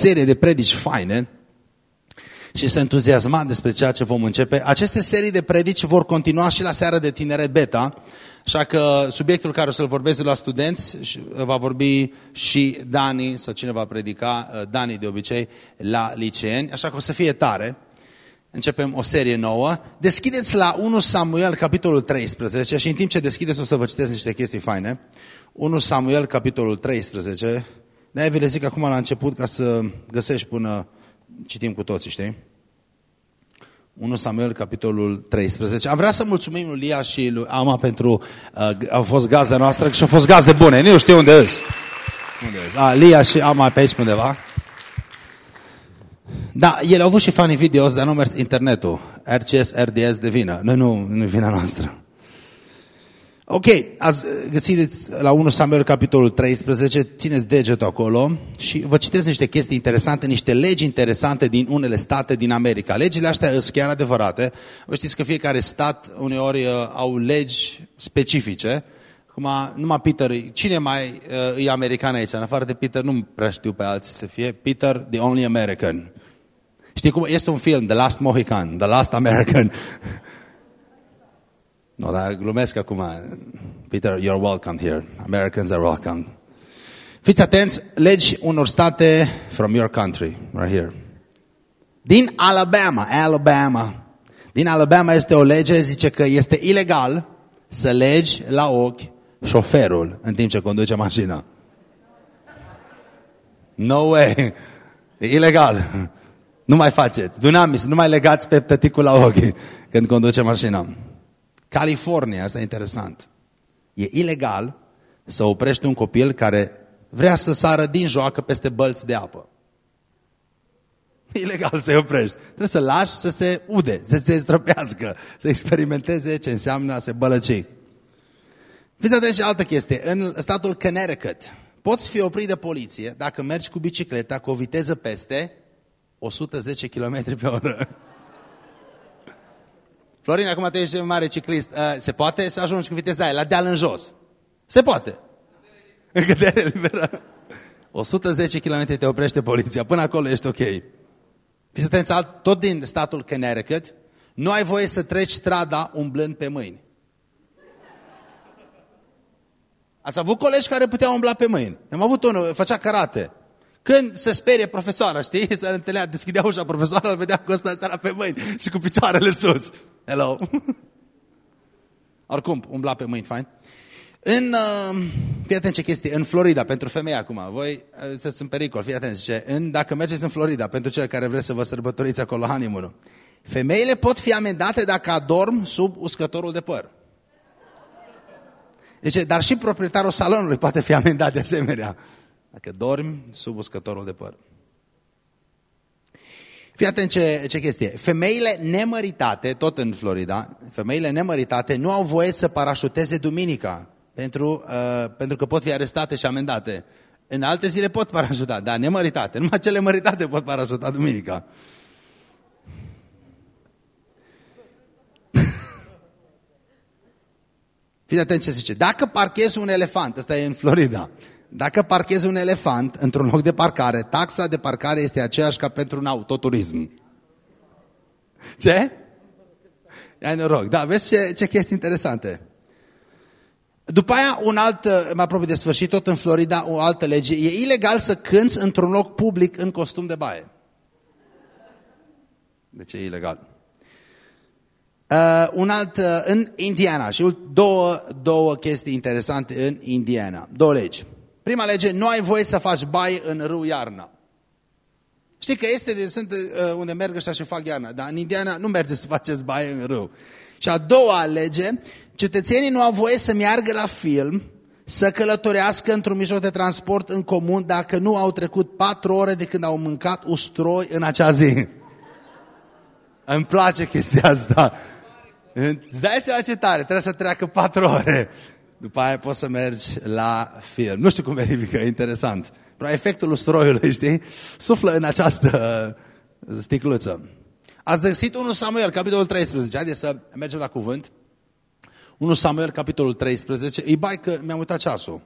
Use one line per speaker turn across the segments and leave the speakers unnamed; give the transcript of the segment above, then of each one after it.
serie de predici faine și se entuziasma despre ceea ce vom începe. Aceste serii de predici vor continua și la seara de tinere beta, așa că subiectul care o să-l vorbesc de la studenți va vorbi și Dani, sau cine va predica, uh, Dani de obicei, la liceeni, așa că o să fie tare. Începem o serie nouă. Deschideți la 1 Samuel, capitolul 13, și în timp ce deschideți o să vă citesc niște chestii faine. 1 Samuel, capitolul 13. De-aia vi le zic acum la început ca să găsești până citim cu toții, știi? 1 Samuel, capitolul 13. Am vrea să mulțumim lui Lia și lui Ama pentru... Uh, au fost gazde noastre și au fost gazde bune. Nu știu unde îs. Unde îs? A, Lia și Ama pe aici undeva. Da, ele au avut și funny videos, dar nu mers internetul. RCS, RDS de vină. Noi nu, nu e vina noastră. Ok, ați găsit la 1 Samuel capitolul 13, țineți degetul acolo și vă citesc niște chestii interesante, niște legi interesante din unele state din America. Legile astea sunt chiar adevărate. Vă știți că fiecare stat uneori uh, au legi specifice. Acum, numai Peter, cine mai uh, e american aici? În afară de Peter, nu prea știu pe alții să fie. Peter, the only American. Știi cum? Este un film, The Last Mohican, The Last American. No, dar glumesc acum. Peter, you're welcome here. Americans are welcome. Fiți atenți, legi unor state from your country, right here. Din Alabama, Alabama. Din Alabama este o lege, zice că este ilegal să legi la ochi șoferul în timp ce conduce mașina. No way. E ilegal. Nu mai faceți. Dunamis, nu mai legați pe tăticul la ochi când conduce mașina. California, asta e interesant. E ilegal să oprești un copil care vrea să sară din joacă peste bălți de apă. E ilegal să-i oprești. Trebuie să lași să se ude, să se străpească, să experimenteze ce înseamnă a se bălăci. Fiți atenți și altă chestie. În statul Connecticut poți fi oprit de poliție dacă mergi cu bicicleta cu o viteză peste 110 km pe oră. Florin, acum tu ești mare ciclist. Uh, se poate să ajungi cu viteza aia, la deal în jos? Se poate. În cădere liberă. 110 km te oprește poliția. Până acolo ești ok. Fiți atenți, tot din statul Connecticut, nu ai voie să treci strada umblând pe mâini. Ați avut colegi care puteau umbla pe mâini. Am avut unul, făcea karate. Când se sperie profesoara, știi, se întâlnea, deschidea ușa profesoara, îl vedea cu ăsta starea pe mâini și cu picioarele sus. Hello. Oricum, umbla pe mâini, fain. În, uh, fii atent ce chestie, în Florida, pentru femei acum, voi uh, sunteți în pericol, fii atent, ce, în, dacă mergeți în Florida, pentru cei care vreți să vă sărbătoriți acolo honeymoon femeile pot fi amendate dacă adorm sub uscătorul de păr. Deci, dar și proprietarul salonului poate fi amendat de asemenea, dacă dormi sub uscătorul de păr. Fii atent ce, ce chestie. Femeile nemăritate, tot în Florida, femeile nemăritate nu au voie să parașuteze duminica pentru, uh, pentru că pot fi arestate și amendate. În alte zile pot parașuta, dar nemăritate. Numai cele măritate pot parașuta duminica. Fiți atent ce zice. Dacă parchezi un elefant, ăsta e în Florida, dacă parchezi un elefant într-un loc de parcare, taxa de parcare este aceeași ca pentru un autoturism. Ce? Ai noroc. Da, vezi ce, ce chestii interesante. După aia, un alt, mai aproape de sfârșit, tot în Florida, o altă lege. E ilegal să cânți într-un loc public în costum de baie. De ce e ilegal? Uh, un alt, uh, în Indiana, și două, două chestii interesante în Indiana. Două legi. Prima lege, nu ai voie să faci baie în râu iarna. Știi că este, sunt uh, unde merg ăștia și fac iarna, dar în Indiana nu merge să faceți baie în râu. Și a doua lege, cetățenii nu au voie să meargă la film, să călătorească într-un mijloc de transport în comun dacă nu au trecut patru ore de când au mâncat ustroi în acea zi. Îmi place chestia asta. Îți dai seama ce tare, trebuie să treacă patru ore. După aia poți să mergi la film. Nu știu cum verifică, e interesant. Però efectul ustroiului, știi? Suflă în această sticluță. Ați găsit 1 Samuel, capitolul 13. Haideți să mergem la cuvânt. 1 Samuel, capitolul 13. E bai că mi-am uitat ceasul.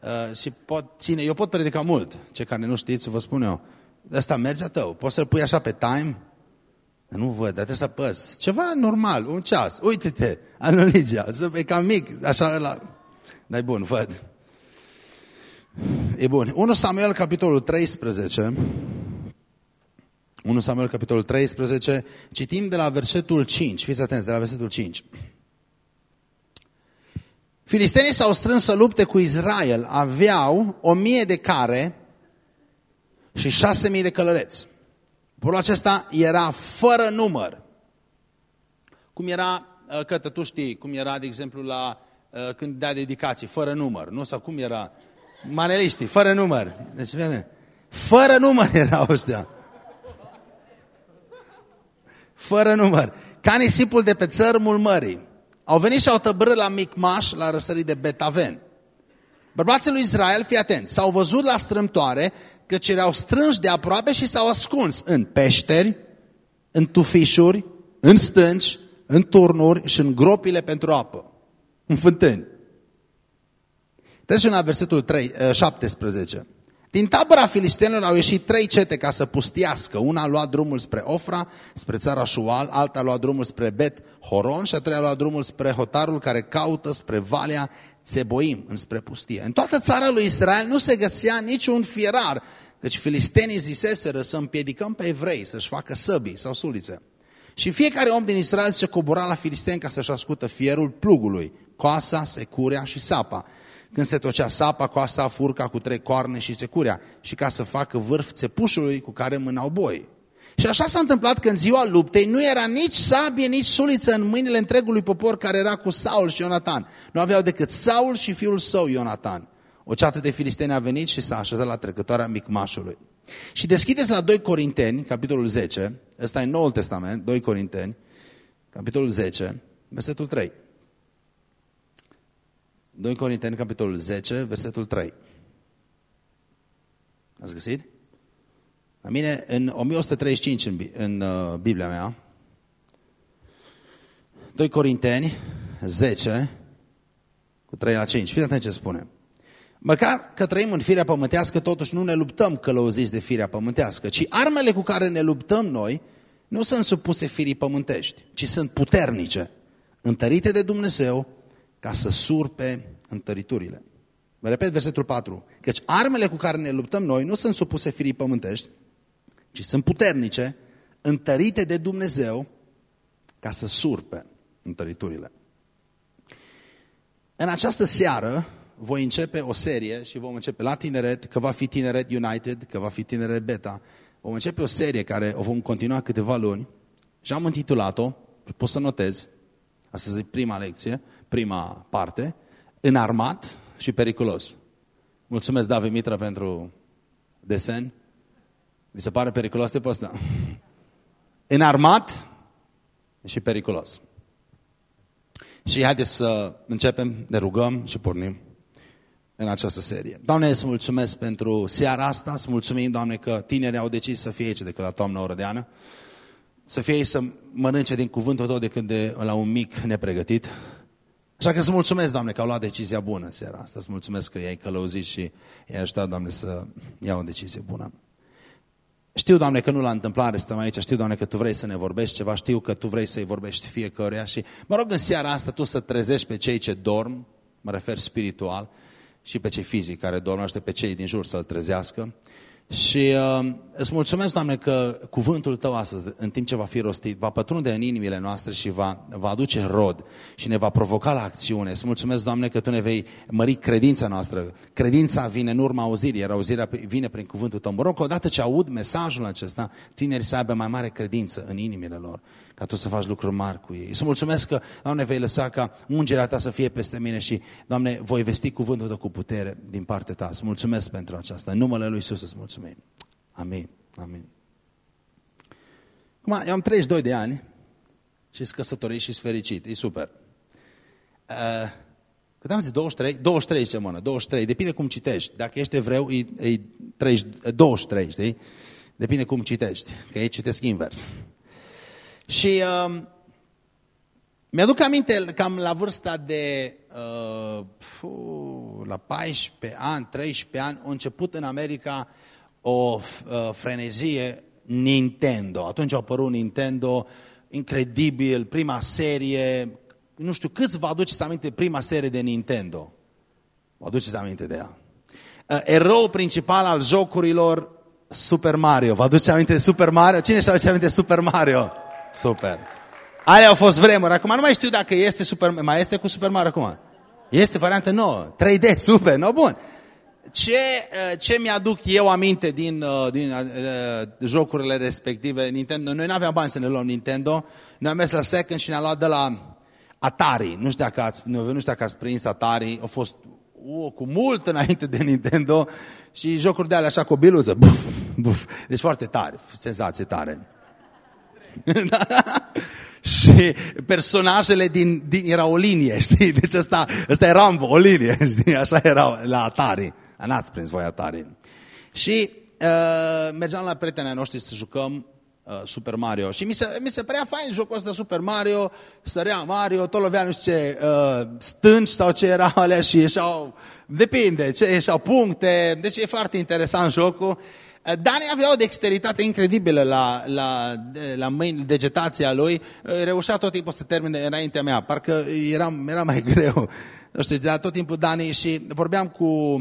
Uh, și pot ține, eu pot predica mult. Ce care nu știți, vă spun eu. ăsta merge a tău. Poți să-l pui așa pe time? Nu văd, dar trebuie să apăs. Ceva normal, un ceas. Uite-te, Anuligia, e cam mic, așa la... Dar e bun, văd. E bun. 1 Samuel, capitolul 13. 1 Samuel, capitolul 13. Citim de la versetul 5. Fiți atenți, de la versetul 5. Filistenii s-au strâns să lupte cu Israel. Aveau o mie de care și șase mii de călăreți. Poporul acesta era fără număr. Cum era, uh, că tu știi, cum era, de exemplu, la uh, când dea dedicații, fără număr, nu? Sau cum era? Maneliștii, fără număr. Deci, vede, fără număr erau ăștia. Fără număr. Ca nisipul de pe țărmul mării. Au venit și au tăbrât la Micmaș, la răsărit de Betaven. Bărbații lui Israel, fii atent, s-au văzut la strâmtoare căci erau strânși de aproape și s-au ascuns în peșteri, în tufișuri, în stânci, în turnuri și în gropile pentru apă, în fântâni. Trecem la versetul 3, 17. Eh, Din tabăra filistenilor au ieșit trei cete ca să pustiască. Una a luat drumul spre Ofra, spre țara Șual, alta a luat drumul spre Bet Horon și a treia a luat drumul spre Hotarul care caută spre Valea Țeboim, înspre pustie. În toată țara lui Israel nu se găsea niciun fierar, căci filistenii ziseseră să împiedicăm pe evrei să-și facă săbii sau sulițe. Și fiecare om din Israel se cobora la filisteni ca să-și ascută fierul plugului, coasa, securea și sapa. Când se tocea sapa, coasa, furca cu trei coarne și securea, și ca să facă vârf țepușului cu care mânau boi. Și așa s-a întâmplat că în ziua luptei nu era nici sabie, nici suliță în mâinile întregului popor care era cu Saul și Ionatan. Nu aveau decât Saul și fiul său Ionatan. O ceată de filisteni a venit și s-a așezat la trecătoarea Micmașului. Și deschideți la 2 Corinteni, capitolul 10, ăsta e Noul Testament, 2 Corinteni, capitolul 10, versetul 3. 2 Corinteni, capitolul 10, versetul 3. Ați găsit? La mine, în 1135 în, în uh, Biblia mea, 2 Corinteni 10, cu 3 la 5. Fiți atent ce spune. Măcar că trăim în firea pământească, totuși nu ne luptăm călăuziți de firea pământească, ci armele cu care ne luptăm noi nu sunt supuse firii pământești, ci sunt puternice, întărite de Dumnezeu ca să surpe întăriturile. Vă repet versetul 4. Căci armele cu care ne luptăm noi nu sunt supuse firii pământești, ci sunt puternice, întărite de Dumnezeu ca să surpe întăriturile. În această seară voi începe o serie și vom începe la tineret, că va fi tineret United, că va fi tineret Beta. Vom începe o serie care o vom continua câteva luni și am intitulat-o, poți să notezi, asta e prima lecție, prima parte, Înarmat și periculos. Mulțumesc, David Mitra, pentru desen. Mi se pare periculos de pe ăsta. Înarmat și periculos. Și haideți să începem, ne rugăm și pornim în această serie. Doamne, îți mulțumesc pentru seara asta, îți mulțumim, Doamne, că tinerii au decis să fie aici decât la toamnă oră de ană, să fie aici să mănânce din cuvântul Tău decât de la un mic nepregătit. Așa că îți mulțumesc, Doamne, că au luat decizia bună în seara asta. Îți mulțumesc că i-ai călăuzit și i-ai ajutat, Doamne, să iau o decizie bună. Știu, Doamne, că nu la întâmplare stăm aici, știu, Doamne, că Tu vrei să ne vorbești ceva, știu că Tu vrei să-i vorbești fiecăruia și mă rog în seara asta Tu să trezești pe cei ce dorm, mă refer spiritual, și pe cei fizici care dormește pe cei din jur să-l trezească. Și uh, îți mulțumesc, Doamne, că cuvântul Tău astăzi, în timp ce va fi rostit, va pătrunde în inimile noastre și va, va aduce rod și ne va provoca la acțiune. Îți mulțumesc, Doamne, că Tu ne vei mări credința noastră. Credința vine în urma auzirii, iar auzirea vine prin cuvântul Tău. Mă rog, odată ce aud mesajul acesta, tineri să aibă mai mare credință în inimile lor ca Tu să faci lucruri mari cu ei. Să mulțumesc că, Doamne, vei lăsa ca ungerea Ta să fie peste mine și, Doamne, voi vesti cuvântul Tău cu putere din partea Ta. Să mulțumesc pentru aceasta. În numele Lui Iisus îți mulțumim. Amin. Amin. Acum, eu am 32 de ani și sunt căsătorit și sunt fericit. E super. Uh, cât am zis? 23? 23 ce mână, 23. Depinde cum citești. Dacă ești evreu, e, e 30, 23, știi? Depinde cum citești, că ei citesc invers. Și uh, mi-aduc aminte cam la vârsta de uh, fu, la 14 ani, 13 ani, a început în America o uh, frenezie Nintendo. Atunci a apărut Nintendo, incredibil, prima serie, nu știu, câți vă aduceți aminte prima serie de Nintendo? Vă aduceți aminte de ea? Uh, erou principal al jocurilor, Super Mario. Vă aduceți aminte de Super Mario? Cine și aduce aminte de Super Mario? Super. Alea au fost vremuri. Acum nu mai știu dacă este Super Mai este cu Super Mario acum? Este variantă nouă. 3D, super, no bun. Ce, uh, ce mi-aduc eu aminte din, uh, din uh, jocurile respective Nintendo? Noi nu aveam bani să ne luăm Nintendo. Noi am mers la Second și ne-am luat de la Atari. Nu știu dacă ați, nu, nu știu dacă ați prins Atari. A fost uh, cu mult înainte de Nintendo și jocuri de alea așa cu o biluță. Buf, buf. Deci foarte tare, senzație tare. și personajele din, din, era o linie, știi? Deci ăsta, ăsta e Rambo, o linie, știi? Așa era la Atari. N-ați prins voi Atari. Și uh, mergeam la prietenii noștri să jucăm uh, Super Mario. Și mi se, mi se părea fain jocul ăsta Super Mario, sărea Mario, tot lovea nu știu ce uh, stânci sau ce erau alea și ieșeau, depinde, ce ieșeau puncte, deci e foarte interesant jocul. Uh, Dani avea o dexteritate incredibilă la, la, la mâini, degetația lui, uh, reușea tot timpul să termine înaintea mea, parcă era, era mai greu. Nu știu, dar tot timpul Dani și vorbeam cu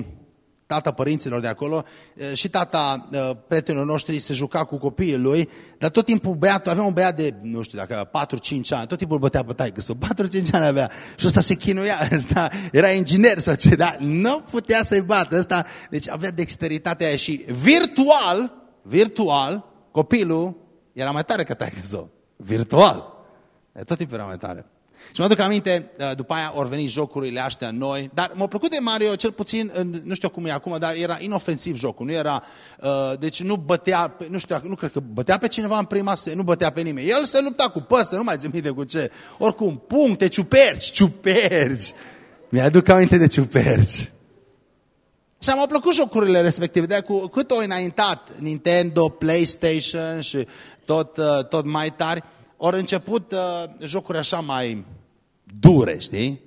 tata părinților de acolo și tata prietenilor noștri se juca cu copiii lui, dar tot timpul băiatul, avea un băiat de, nu știu, dacă 4-5 ani, tot timpul bătea pe taică, să 4-5 ani avea. Și ăsta se chinuia, ăsta era inginer sau ce, dar nu putea să-i bată, ăsta, deci avea dexteritatea aia și virtual, virtual, copilul era mai tare ca taică său, virtual, tot timpul era mai tare. Și mă aduc aminte, uh, după aia au venit jocurile astea noi, dar m-a plăcut de Mario, cel puțin, nu știu cum e acum, dar era inofensiv jocul, nu era, uh, deci nu bătea, nu știu, nu cred că bătea pe cineva în prima, nu bătea pe nimeni. El se lupta cu păsă, nu mai țin minte cu ce. Oricum, puncte, ciuperci, ciuperci. Mi-aduc aminte de ciuperci. Și am plăcut jocurile respective, de cu cât au înaintat Nintendo, PlayStation și tot, uh, tot mai tari, ori început uh, jocuri așa mai dure, știi?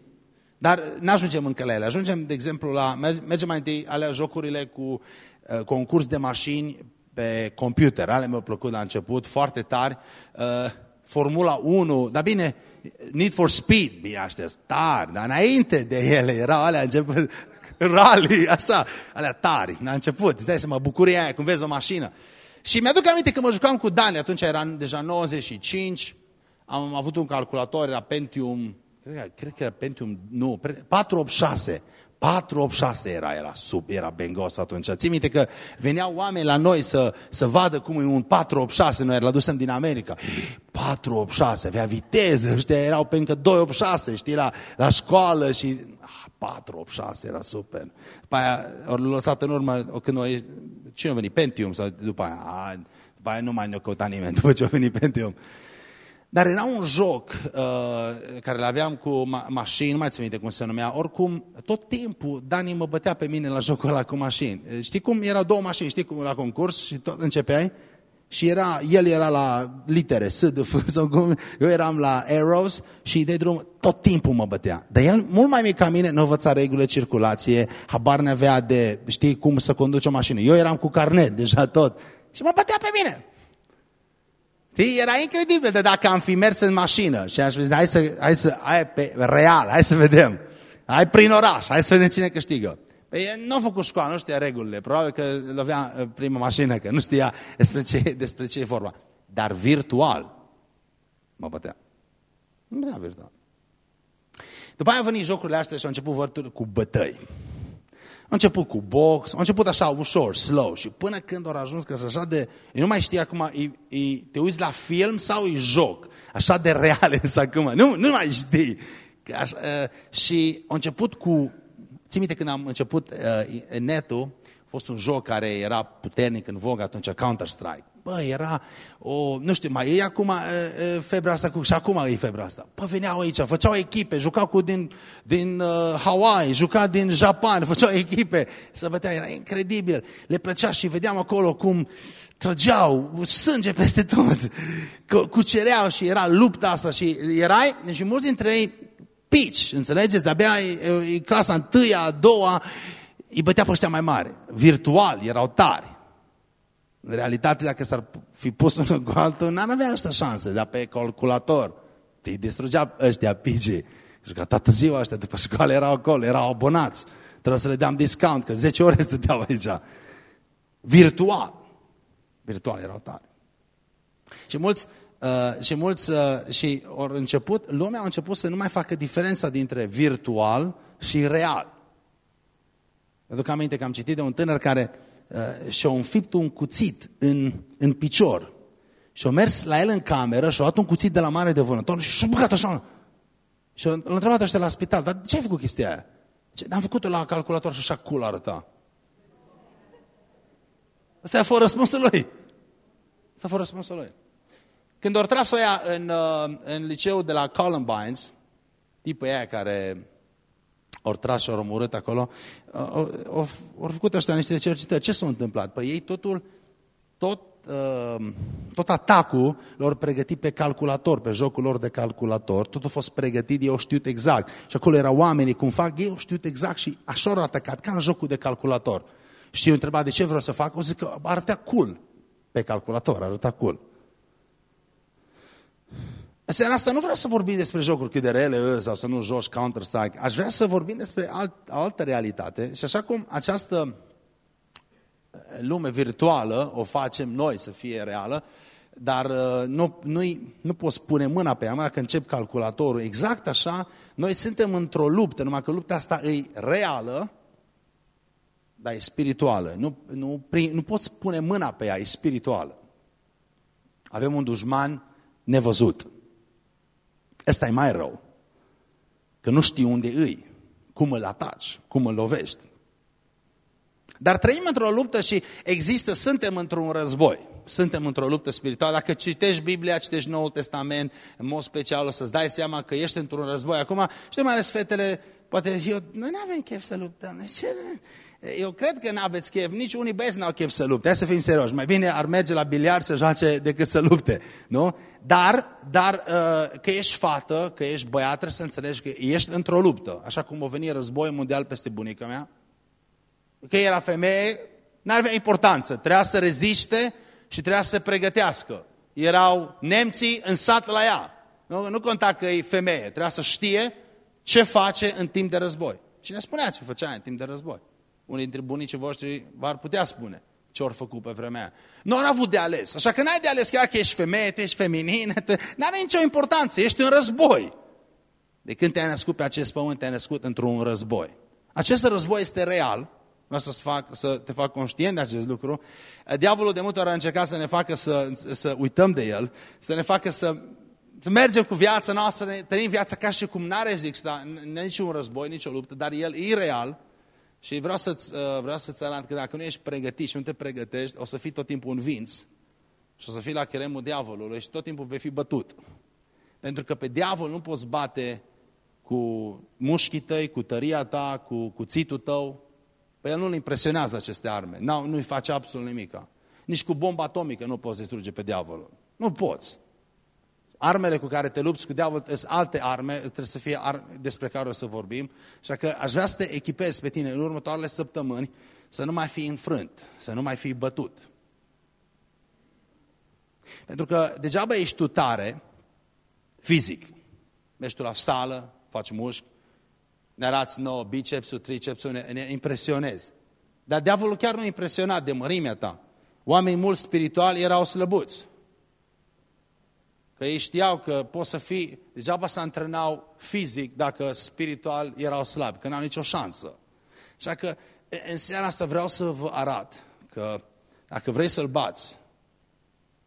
Dar nu ajungem încă la ele. Ajungem, de exemplu, la... Mergem mai întâi alea jocurile cu uh, concurs de mașini pe computer. Ale mi-au plăcut la început, foarte tari. Uh, Formula 1, dar bine, Need for Speed, bine astea, tari, dar înainte de ele erau alea început, rally, așa, alea tari, la început, îți dai seama, bucuria aia, când vezi o mașină. Și mi-aduc aminte că mă jucam cu Dani, atunci era deja 95, am avut un calculator, era Pentium, cred că, cred că era Pentium, nu, 486. 486 era, era sub, era bengos atunci. Ții minte că veneau oameni la noi să, să vadă cum e un 486, noi l adusem din America. 486, avea viteză, ăștia erau pe încă 286, știi, la, la școală și 486 ah, era super. După aia, ori lăsat în urmă, când noi, cine a venit? Pentium sau după aia? A, după aia nu mai ne-a căutat nimeni după ce a venit Pentium. Dar era un joc uh, care l-aveam cu ma mașini, nu mai țin minte cum se numea, oricum, tot timpul Dani mă bătea pe mine la jocul ăla cu mașini. Știi cum? Erau două mașini, știi cum, la concurs și tot începeai? Și era, el era la litere, S, de F, sau cum, eu eram la arrows și de drum tot timpul mă bătea. Dar el, mult mai mic ca mine, nu învăța regulile circulație, habar ne avea de, știi, cum să conduce o mașină. Eu eram cu carnet, deja tot. Și mă bătea pe mine. Știi? Era incredibil de dacă am fi mers în mașină și aș zis, hai să, hai să, hai pe real, hai să vedem. Hai prin oraș, hai să vedem cine câștigă. Păi nu a făcut școală, nu știa regulile. Probabil că lovea uh, prima mașină, că nu știa despre ce, despre ce e vorba. Dar virtual mă bătea. Nu bătea virtual. După aia au venit jocurile astea și au început vărturi cu bătăi. Au început cu box, au început așa ușor, slow și până când au ajuns că așa de... Eu nu mai știu acum, e, e, te uiți la film sau e joc? Așa de real însă acum, nu, nu mai știi. Așa, uh, și au început cu... Ții minte când am început uh, netul, a fost un joc care era puternic în vogă atunci, Counter-Strike. Bă, era o, nu știu, mai e acum e, febra asta cu, și acum e febra asta. Bă, veneau aici, făceau echipe, jucau cu din, din uh, Hawaii, jucau din Japan, făceau echipe. Să vedea, era incredibil. Le plăcea și vedeam acolo cum trăgeau sânge peste tot, cucereau și era lupta asta și erai, și mulți dintre ei pici, înțelegeți? De-abia e, e clasa întâia, a doua, îi bătea pe ăștia mai mari. Virtual, erau tari. În realitate, dacă s-ar fi pus unul cu altul, n-ar avea asta șanse, dar pe calculator îi distrugea ăștia pigii. Și că toată ziua ăștia după școală erau acolo, erau abonați. Trebuie să le dăm discount, că 10 ore stăteau aici. Virtual. Virtual erau tare. Și mulți, uh, și mulți, uh, și au început, lumea a început să nu mai facă diferența dintre virtual și real. Aduc aminte că am citit de un tânăr care uh, și-a înfipt un cuțit în, în picior. Și a mers la el în cameră și a luat un cuțit de la mare de vânător și și-a băgat așa. Și l-a întrebat ăștia la spital, dar ce ai făcut chestia aia? Am făcut-o la calculator și așa cool arăta. Asta a fost răspunsul lui. Asta a fost răspunsul lui. Când o tras-o ea în, uh, în liceu de la Columbines, tipul aia care au tras și au omorât acolo, au, au, au făcut ăștia niște cercetări. Ce s-a întâmplat? Păi ei totul, tot, uh, tot atacul lor pregătit pe calculator, pe jocul lor de calculator, totul a fost pregătit, ei au știut exact. Și acolo erau oamenii, cum fac, ei au știut exact și așa au atacat, ca în jocul de calculator. Și eu întreba de ce vreau să fac, o zic că arăta cool pe calculator, arăta cool. Seara asta nu vreau să vorbim despre jocuri cât de rele sau să nu joci Counter-Strike. Aș vrea să vorbim despre alt, altă realitate și așa cum această lume virtuală o facem noi să fie reală, dar uh, nu, nu, nu poți pune mâna pe ea, dacă încep calculatorul. Exact așa, noi suntem într-o luptă, numai că lupta asta e reală, dar e spirituală. Nu, nu, nu poți pune mâna pe ea, e spirituală. Avem un dușman nevăzut. Ăsta e mai rău. Că nu știi unde îi, cum îl ataci, cum îl lovești. Dar trăim într-o luptă și există, suntem într-un război. Suntem într-o luptă spirituală. Dacă citești Biblia, citești Noul Testament, în mod special o să-ți dai seama că ești într-un război. Acum, știi mai ales fetele, poate eu, noi nu avem chef să luptăm. Ce? Eu cred că n-aveți chef, nici unii băieți n-au chef să lupte, hai să fim serioși. Mai bine ar merge la biliard să joace decât să lupte, nu? Dar, dar uh, că ești fată, că ești băiat, trebuie să înțelegi că ești într-o luptă. Așa cum a venit războiul mondial peste bunica mea, că era femeie, n-ar avea importanță. Trebuia să reziste și trebuia să se pregătească. Erau nemții în sat la ea. Nu, nu conta că e femeie, trebuia să știe ce face în timp de război. Cine spunea ce făcea în timp de război? Unii dintre bunicii voștri v-ar putea spune ce ori făcut pe vremea Nu au avut de ales. Așa că n-ai de ales chiar că ești femeie, tu ești feminină, n-are nicio importanță, ești în război. De când te-ai născut pe acest pământ, te-ai născut într-un război. Acest război este real, vreau să, fac, să te fac conștient de acest lucru. Diavolul de multe ori a încercat să ne facă să, să uităm de el, să ne facă să, să mergem cu viața noastră, să ne trăim viața ca și cum n-are existat niciun război, nicio luptă, dar el e real și vreau să-ți uh, vreau să arăt că dacă nu ești pregătit și nu te pregătești, o să fii tot timpul învins și o să fii la cheremul diavolului și tot timpul vei fi bătut. Pentru că pe diavol nu poți bate cu mușchii tăi, cu tăria ta, cu cuțitul tău. Pe el nu-l impresionează aceste arme. Nu-i face absolut nimic. Nici cu bomba atomică nu poți distruge pe diavolul. Nu poți. Armele cu care te lupți cu diavolul sunt alte arme, trebuie să fie arme despre care o să vorbim. Așa că aș vrea să te echipezi pe tine în următoarele săptămâni să nu mai fii înfrânt, să nu mai fii bătut. Pentru că degeaba ești tu tare fizic. Mergi tu la sală, faci mușchi, ne arăți nouă bicepsul, tricepsul, ne, ne impresionezi. Dar diavolul chiar nu impresionat de mărimea ta. Oamenii mult spirituali erau slăbuți. Că ei știau că poți să fii, degeaba să antrenau fizic dacă spiritual erau slabi, că n-au nicio șansă. Așa că în seara asta vreau să vă arăt că dacă vrei să-l bați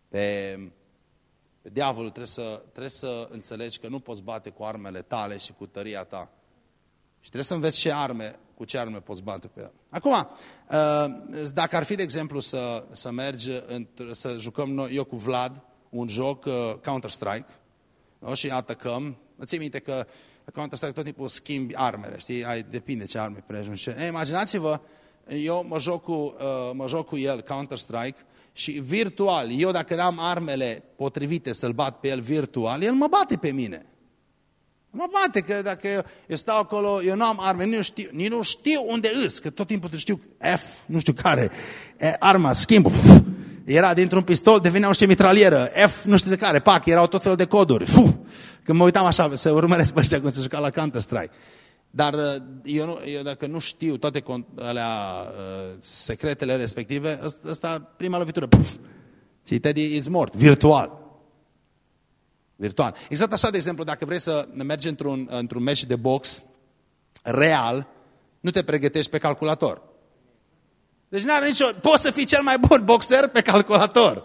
pe, pe diavolul, trebuie să, trebuie să înțelegi că nu poți bate cu armele tale și cu tăria ta. Și trebuie să înveți ce arme, cu ce arme poți bate pe el. Acum, uh, dacă ar fi, de exemplu, să, să mergi, să jucăm noi, eu cu Vlad, un joc uh, Counter-Strike no? și atacăm. Ții minte că Counter-Strike tot timpul schimbi armele, știi? Ai, depinde ce arme preajungi. Imaginați-vă, eu mă joc cu, uh, mă joc cu el, Counter-Strike, și virtual, eu dacă am armele potrivite să-l bat pe el virtual, el mă bate pe mine. Mă bate că dacă eu, eu stau acolo, eu nu am arme, nu știu, nici nu știu unde îs, că tot timpul știu F, nu știu care, arma, schimb, era dintr-un pistol, devenea o mitralieră, F nu știu de care, pac, erau tot felul de coduri. Fuh! Când mă uitam așa, să urmăresc pe ăștia cum se juca la Counter-Strike. Dar uh, eu, nu, eu dacă nu știu toate alea, uh, secretele respective, ăsta, prima lovitură, puf, și Teddy is mort, virtual. Virtual. Exact așa, de exemplu, dacă vrei să mergi într-un într, -un, meci de box real, nu te pregătești pe calculator. Deci n-are nicio... Poți să fii cel mai bun boxer pe calculator.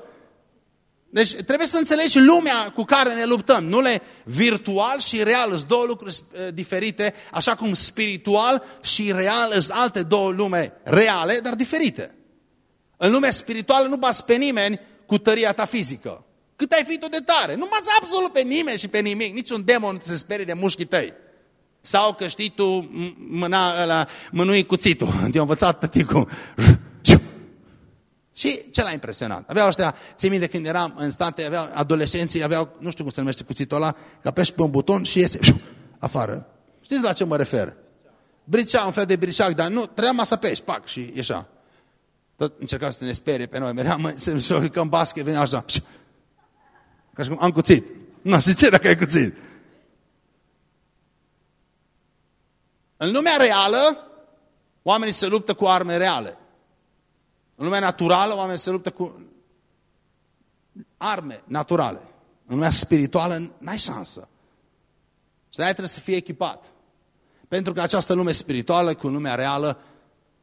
Deci trebuie să înțelegi lumea cu care ne luptăm. Nu le virtual și real sunt două lucruri uh, diferite, așa cum spiritual și real sunt alte două lume reale, dar diferite. În lumea spirituală nu bați pe nimeni cu tăria ta fizică. Cât ai fi tu de tare. Nu bați absolut pe nimeni și pe nimic. Niciun demon se sperie de mușchii tăi. Sau că știi tu mâna, ăla, mânui cuțitul. Te-a învățat tăticul. Și ce l-a impresionat? Aveau ăștia, ții minte când eram în state, aveau adolescenții, aveau, nu știu cum se numește cuțitul ăla, că apeși pe un buton și iese afară. Știți la ce mă refer? Bricea, un fel de briceac, dar nu, trebuia să apeși, pac, și ieșea. Tot încercam să ne sperie pe noi, meream să jucăm basket, venea așa. Ca și cum am cuțit. Nu, și ce dacă ai cuțit? În lumea reală, oamenii se luptă cu arme reale. În lumea naturală, oamenii se luptă cu arme naturale. În lumea spirituală, n-ai șansă. Și de-aia trebuie să fie echipat. Pentru că această lume spirituală cu lumea reală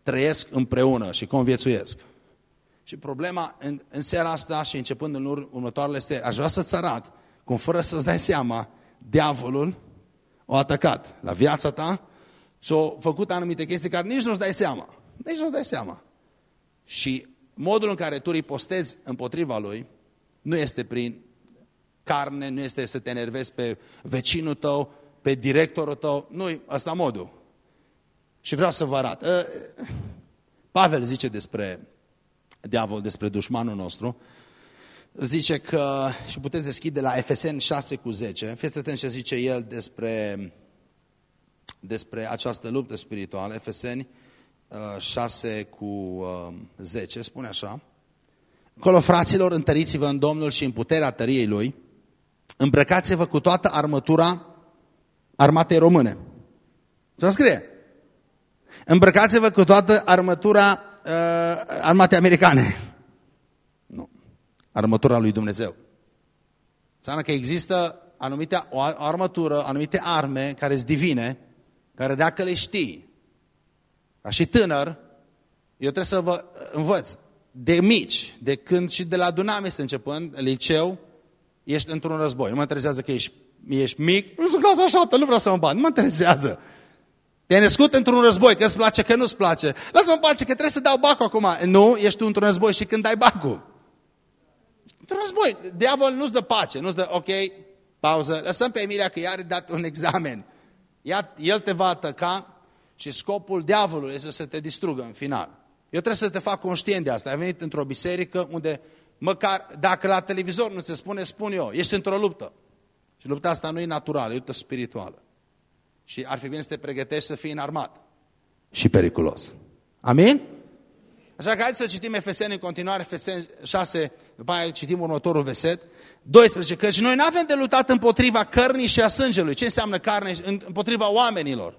trăiesc împreună și conviețuiesc. Și problema în, în seara asta și începând în următoarele seri, aș vrea să-ți arăt cum fără să-ți dai seama, diavolul o atacat la viața ta, ți-a făcut anumite chestii care nici nu-ți dai seama. Nici nu-ți dai seama. Și modul în care tu ripostezi împotriva lui nu este prin carne, nu este să te enervezi pe vecinul tău, pe directorul tău, nu e asta modul. Și vreau să vă arăt. Ă, Pavel zice despre diavol, despre dușmanul nostru, zice că, și puteți deschide la Efeseni 6 cu 10, fiți atenți ce zice el despre, despre această luptă spirituală, Efeseni 6 uh, cu 10, uh, spune așa. Acolo, fraților, întăriți-vă în Domnul și în puterea tăriei Lui, îmbrăcați-vă cu toată armătura armatei române. Ce scrie? Îmbrăcați-vă cu toată armătura uh, armatei americane. Nu. Armătura lui Dumnezeu. Înseamnă că există anumite, o armătură, anumite arme care sunt divine, care dacă le știi, ca și tânăr, eu trebuie să vă învăț de mici, de când și de la Dunamis începând, liceu, ești într-un război. Nu mă interesează că ești, ești mic, nu sunt clasa șapte, nu vreau să mă bat, nu mă interesează. Te-ai născut într-un război, că îți place, că nu-ți place. Lasă-mă place, că trebuie să dau bacul acum. Nu, ești tu într-un război și când dai bacul. Într-un război, diavol nu-ți dă pace, nu-ți dă, ok, pauză, lăsăm pe Emilia că i-are dat un examen. Ia, el te va ataca, și scopul diavolului este să te distrugă în final. Eu trebuie să te fac conștient de asta. Ai venit într-o biserică unde, măcar dacă la televizor nu se spune, spun eu, ești într-o luptă. Și lupta asta nu e naturală, e luptă spirituală. Și ar fi bine să te pregătești să fii înarmat. Și periculos. Amin? Așa că haideți să citim Efeseni în continuare, Efeseni 6, după aia citim următorul verset. 12, căci noi nu avem de luptat împotriva cărnii și a sângelui. Ce înseamnă carne? Împotriva oamenilor.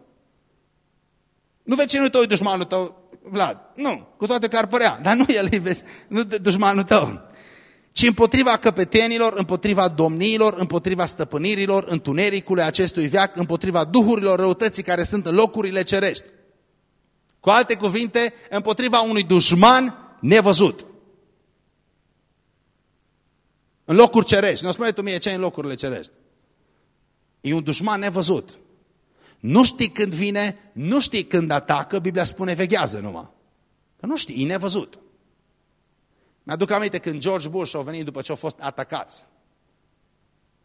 Nu vecinul tău e dușmanul tău, Vlad. Nu, cu toate că ar părea. Dar nu el e nu dușmanul tău. Ci împotriva căpetenilor, împotriva domniilor, împotriva stăpânirilor, întunericului acestui veac, împotriva duhurilor răutății care sunt în locurile cerești. Cu alte cuvinte, împotriva unui dușman nevăzut. În locuri cerești. Nu spune tu mie ce în locurile cerești. E un dușman nevăzut. Nu știi când vine, nu știi când atacă, Biblia spune veghează numai. Că nu știi, e nevăzut. Mi-aduc aminte când George Bush a venit după ce au fost atacați.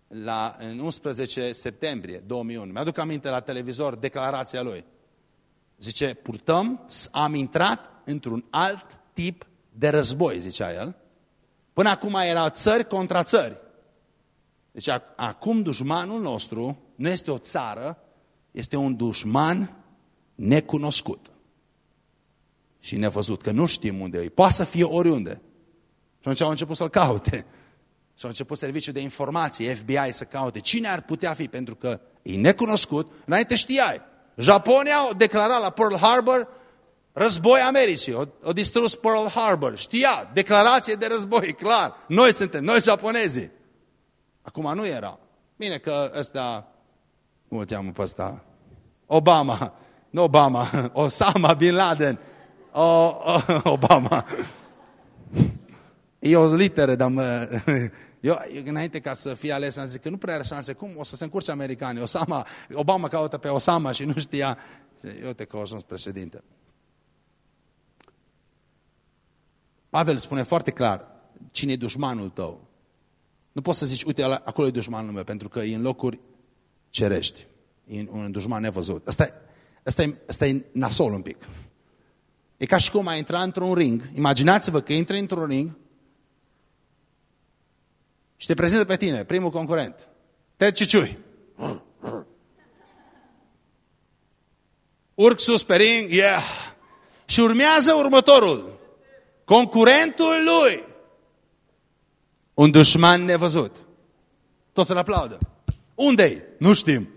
La, în 11 septembrie 2001. Mi-aduc aminte la televizor declarația lui. Zice, purtăm, am intrat într-un alt tip de război, zicea el. Până acum era țări contra țări. Deci acum dușmanul nostru nu este o țară, este un dușman necunoscut și nevăzut, că nu știm unde e. Poate să fie oriunde. Și atunci au început să-l caute. Și au început serviciul de informații, FBI, să caute. Cine ar putea fi? Pentru că e necunoscut. Înainte știai. Japonia a declarat la Pearl Harbor război Americii. O, o distrus Pearl Harbor. Știa. Declarație de război, clar. Noi suntem, noi japonezii. Acum nu era. Bine că ăsta, cum îl cheamă pe ăsta? Obama. Nu Obama. Osama Bin Laden. O, o, Obama. E o literă, dar mă, eu, înainte ca să fie ales, am zis că nu prea are șanse. Cum o să se încurce americanii? Osama, Obama caută pe Osama și nu știa. Eu te că a ajuns președinte. Pavel spune foarte clar cine e dușmanul tău. Nu poți să zici, uite, acolo e dușmanul meu, pentru că e în locuri cerești. E un dușman nevăzut. Asta e, asta e, asta e nasol un pic. E ca și cum ai intra într-un ring. Imaginați-vă că intri într-un ring și te prezintă pe tine, primul concurent. Ted Ciciui. Urc sus pe ring, yeah. Și urmează următorul. Concurentul lui. Un dușman nevăzut. Toți îl aplaudă. Unde-i? Nu știm.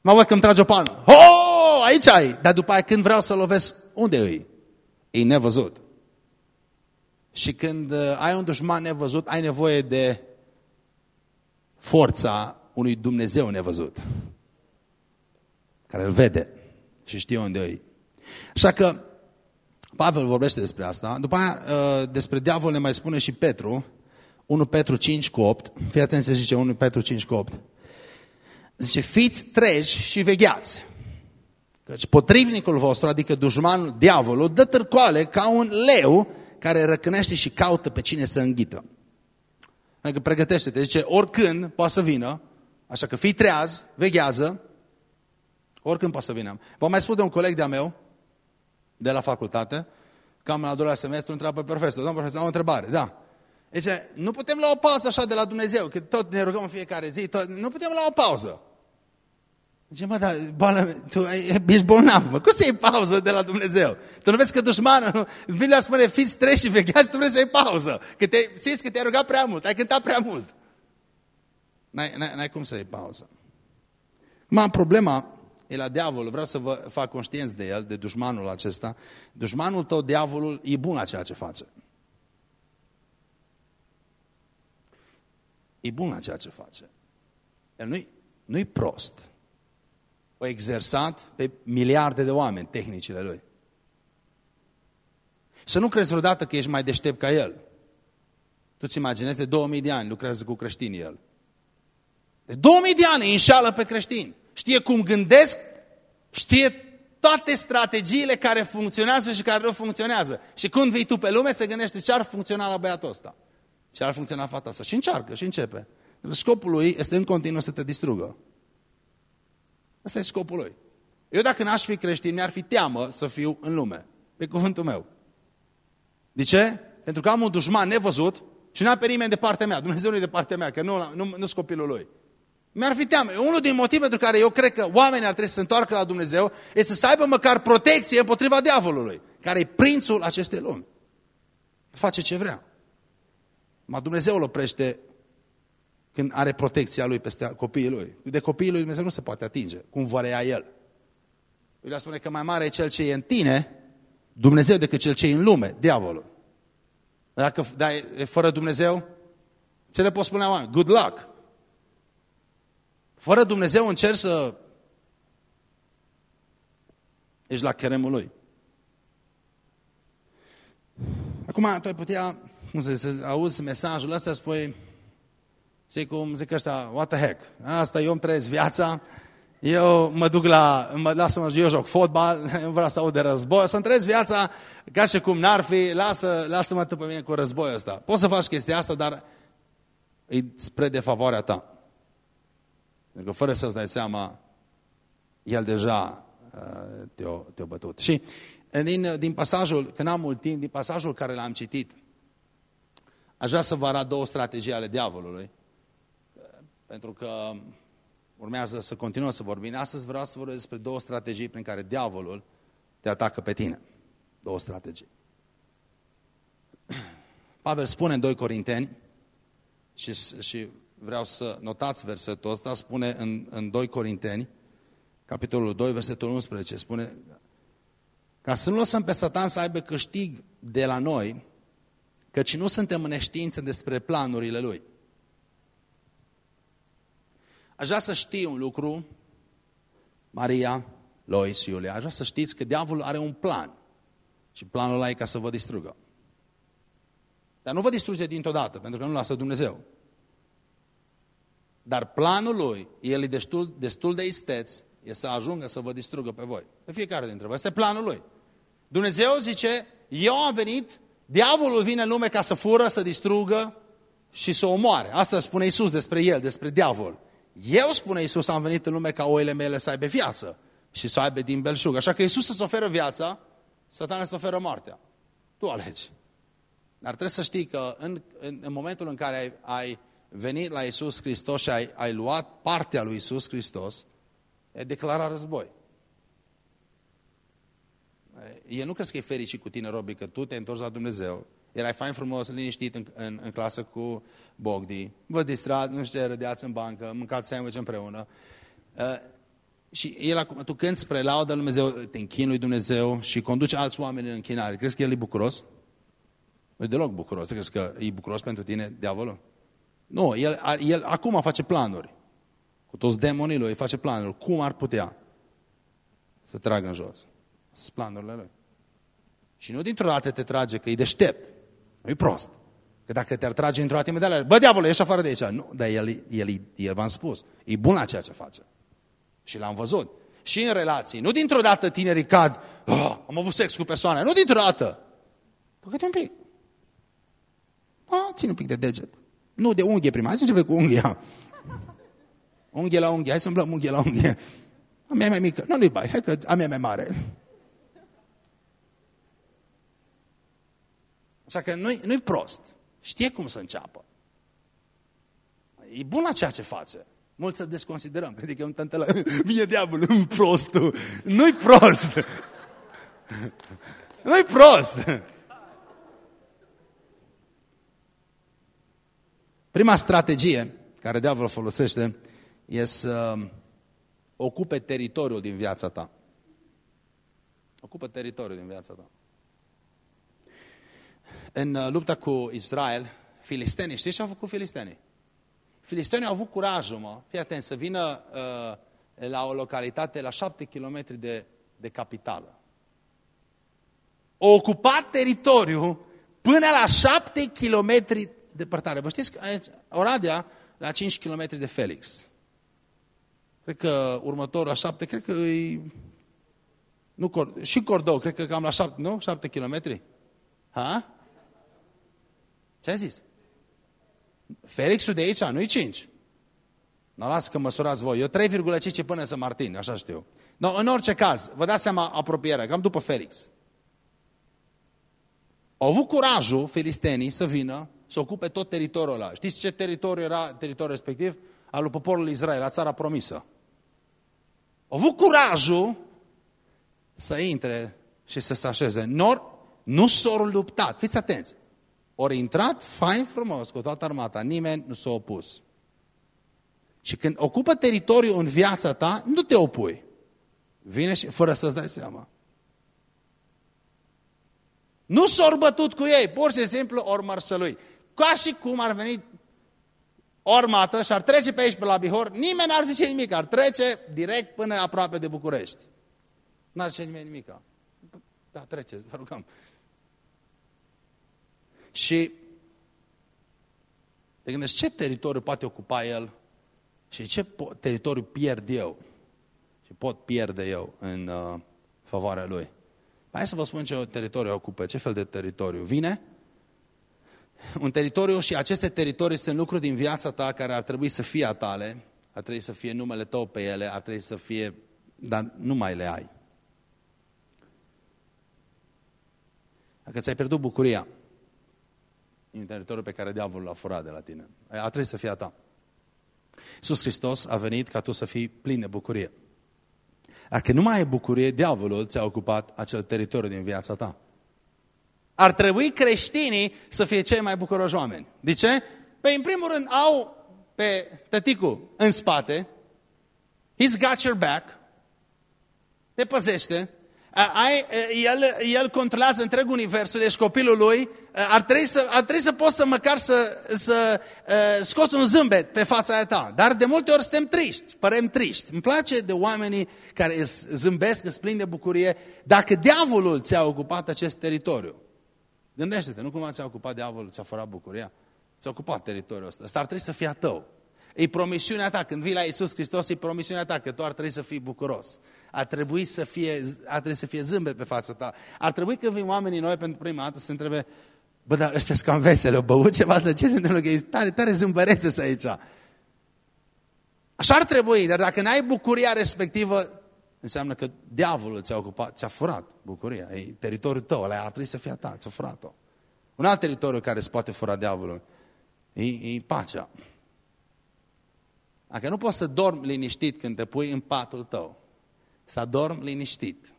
Mă văd că îmi trage o palmă. Oh, aici ai! Dar după aia când vreau să lovesc, unde e? E nevăzut. Și când uh, ai un dușman nevăzut, ai nevoie de forța unui Dumnezeu nevăzut. Care îl vede și știe unde e. Așa că Pavel vorbește despre asta. După aia, uh, despre diavol ne mai spune și Petru. 1 Petru 5 cu 8. Fii atent să zice 1 Petru 5 cu 8. Zice, fiți treji și vegheați. Căci potrivnicul vostru, adică dușmanul, diavolul, dă târcoale ca un leu care răcânește și caută pe cine să înghită. Adică pregătește-te, zice, oricând poate să vină, așa că fii treaz, veghează, oricând poate să vină. Vă mai spus de un coleg de-a meu, de la facultate, cam la doilea semestru, întreabă pe profesor, domnul profesor, am o întrebare, da. Zice, nu putem lua o pauză așa de la Dumnezeu, că tot ne rugăm în fiecare zi, tot, nu putem lua o pauză. Zice, mă, dar boală, tu ești bolnav, mă. Cum să iei pauză de la Dumnezeu? Tu nu vezi că dușmanul, Biblia spune, fiți treși și vegheați și tu vrei să iei pauză. Că te, simți că te-ai rugat prea mult, ai cântat prea mult. N-ai cum să iei pauză. Mă, problema e la diavol, vreau să vă fac conștienți de el, de dușmanul acesta. Dușmanul tău, diavolul, e bun la ceea ce face. E bun la ceea ce face. El nu-i nu, prost au exersat pe miliarde de oameni tehnicile lui. Să nu crezi vreodată că ești mai deștept ca el. Tu ți imaginezi, de 2000 de ani lucrează cu creștinii el. De 2000 de ani înșală pe creștini. Știe cum gândesc, știe toate strategiile care funcționează și care nu funcționează. Și când vii tu pe lume, se gândește ce ar funcționa la băiatul ăsta. Ce ar funcționa fata asta. Și încearcă și începe. Scopul lui este în continuu să te distrugă. Asta e scopul lui. Eu dacă n-aș fi creștin, mi-ar fi teamă să fiu în lume. Pe cuvântul meu. De ce? Pentru că am un dușman nevăzut și n-am pe nimeni de partea mea. Dumnezeu nu e de partea mea, că nu, nu, nu copilul lui. Mi-ar fi teamă. Unul din motive pentru care eu cred că oamenii ar trebui să se întoarcă la Dumnezeu este să aibă măcar protecție împotriva diavolului, care e prințul acestei lumi. Face ce vrea. Ma Dumnezeu îl oprește când are protecția lui peste copiii lui. De copiii lui Dumnezeu nu se poate atinge, cum vrea el. Biblia spune că mai mare e cel ce e în tine, Dumnezeu, decât cel ce e în lume, diavolul. Dacă da, e fără Dumnezeu, ce le poți spune la oameni? Good luck! Fără Dumnezeu încerci să ești la cheremul lui. Acum, tu ai putea, cum să zic, auzi mesajul ăsta, spui, Știi cum zic ăștia, what the heck? Asta eu îmi trăiesc viața, eu mă duc la, mă, lasă-mă, eu joc fotbal, nu vreau să aud de război, să-mi trăiesc viața ca și cum n-ar fi, lasă, lasă-mă tu pe mine cu războiul ăsta. Poți să faci chestia asta, dar e spre defavoarea ta. Pentru că fără să-ți dai seama, el deja uh, te-a te, bătut. Și din, din pasajul, că n-am mult timp, din pasajul care l-am citit, aș vrea să vă arăt două strategii ale diavolului pentru că urmează să continuăm să vorbim. Astăzi vreau să vorbesc despre două strategii prin care diavolul te atacă pe tine. Două strategii. Pavel spune în 2 Corinteni, și, și vreau să notați versetul ăsta, spune în, în 2 Corinteni, capitolul 2, versetul 11, spune ca să nu lăsăm pe Satan să aibă câștig de la noi, căci nu suntem în neștiință despre planurile lui. Aș vrea să știu un lucru, Maria, Lois și Iulia, aș vrea să știți că diavolul are un plan. Și planul ăla e ca să vă distrugă. Dar nu vă distruge dintr-o dată, pentru că nu lasă Dumnezeu. Dar planul lui, el e destul, destul de isteț, e să ajungă să vă distrugă pe voi. Pe fiecare dintre voi. Este planul lui. Dumnezeu zice, eu am venit, diavolul vine în lume ca să fură, să distrugă și să omoare. Asta spune Isus despre el, despre diavol. Eu, spune Isus, am venit în lume ca oile mele să aibă viață și să aibă din belșug. Așa că Isus îți oferă viața, satana îți oferă moartea. Tu alegi. Dar trebuie să știi că în, în, în momentul în care ai, ai venit la Isus Hristos și ai, ai luat partea lui Isus Hristos, ai declarat război. El nu crezi că e fericit cu tine, Robi, că tu te-ai întors la Dumnezeu, erai fain frumos, liniștit în, în, în clasă cu Bogdi, vă distrați, nu știu ce, rădeați în bancă, mâncați sandwich împreună. Uh, și el acum, tu când spre laudă lui Dumnezeu, te închin lui Dumnezeu și conduci alți oameni în închinare, crezi că el e bucuros? Nu e deloc bucuros. Crezi că e bucuros pentru tine, diavolul? Nu, el, el acum face planuri. Cu toți demonii lui face planuri. Cum ar putea să tragă în jos? Sunt planurile lui. Și nu dintr-o dată te trage că e deștept. Nu e prost. Că dacă te-ar trage într-o dată imediat, bă, diavol, ieși afară de aici. Nu, dar el, el, el v-am spus, e bun la ceea ce face. Și l-am văzut. Și în relații. Nu dintr-o dată tinerii cad, oh, am avut sex cu persoane. Nu dintr-o dată. Păcăte un pic. A, ține un pic de deget. Nu, de unghie prima. Hai să începe cu unghia. Unghie la unghie. Hai să umblăm unghie la unghie. A mea e mai mică. Nu, nu-i bai. Hai că a mea e mai mare. Așa că nu-i, nu prost. Știe cum să înceapă. E bun la ceea ce face. Mulți să desconsiderăm. Crede că e un tantela. Vine diavolul, prostul. Nu-i prost. Nu-i prost. Prima strategie care diavolul folosește e să ocupe teritoriul din viața ta. Ocupă teritoriul din viața ta. În uh, lupta cu Israel, filistenii, știți ce au făcut filistenii? Filistenii au avut curajul, mă, fii atent, să vină uh, la o localitate la șapte kilometri de, de capitală. O ocupat teritoriu până la șapte kilometri depărtare. Vă știți că Oradea, la 5 km de Felix. Cred că următorul la 7, cred că e... Nu, și Cordou, cred că cam la 7, nu? 7 km? Ha? Ce ai zis? Felixul de aici, nu-i 5. Nu las că măsurați voi. Eu 3,5 până să Martin, așa știu. No, în orice caz, vă dați seama apropierea, cam după Felix. Au avut curajul filistenii să vină să ocupe tot teritoriul ăla. Știți ce teritoriu era teritoriul respectiv? Al lui poporului Israel, la țara promisă. Au avut curajul să intre și să se așeze. Nor, nu s-au luptat. Fiți atenți. Ori intrat, fain frumos, cu toată armata. Nimeni nu s-a opus. Și când ocupă teritoriul în viața ta, nu te opui. Vine și fără să-ți dai seama. Nu s-au bătut cu ei, pur și simplu ori mărșălui. Ca și cum ar veni o armată și ar trece pe aici pe la Bihor, nimeni n-ar zice nimic, ar trece direct până aproape de București. N-ar zice nimeni nimic. Da, treceți, vă rugăm. Și te gândesc, ce teritoriu poate ocupa el și ce teritoriu pierd eu și pot pierde eu în uh, favoarea lui. Hai să vă spun ce teritoriu ocupă, ce fel de teritoriu. Vine un teritoriu și aceste teritorii sunt lucruri din viața ta care ar trebui să fie a tale, ar trebui să fie numele tău pe ele, ar trebui să fie, dar nu mai le ai. Dacă ți-ai pierdut bucuria în teritoriul pe care diavolul l-a furat de la tine, ar trebui să fie a ta. Iisus Hristos a venit ca tu să fii plin de bucurie. Dacă nu mai ai bucurie, diavolul ți-a ocupat acel teritoriu din viața ta. Ar trebui creștinii să fie cei mai bucuroși oameni. De ce? Păi, în primul rând, au pe tăticul în spate, he's got your back, te păzește, ai, el, el controlează întreg universul, ești copilul lui, ar trebui să, ar trebui să poți să măcar să, să uh, scoți un zâmbet pe fața aia ta. Dar de multe ori suntem triști, părem triști. Îmi place de oamenii care zâmbesc, îți plin de bucurie. Dacă diavolul ți-a ocupat acest teritoriu, gândește-te, nu cumva ți-a ocupat diavolul, ți-a furat bucuria? Ți-a ocupat teritoriul ăsta. Asta ar trebui să fie a tău. E promisiunea ta, când vii la Iisus Hristos, e promisiunea ta că tu ar trebui să fii bucuros. Ar trebui să fie, ar trebui să fie zâmbet pe fața ta. Ar trebui când vin oamenii noi pentru prima dată să întrebe, bă, dar ăștia sunt cam vesele, au băut ceva, să ce se întâmplă, că e tare, tare zâmbărețe să aici. Așa ar trebui, dar dacă n-ai bucuria respectivă, înseamnă că diavolul ți-a ocupat, ți-a furat bucuria. E teritoriul tău, ăla ar trebui să fie a ta, ți-a furat-o. Un alt teritoriu care îți poate fura diavolul e, e pacea. Dacă nu poți să dormi liniștit când te pui în patul tău, să dormi liniștit.